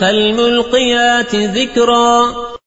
فالملقيات ذكرا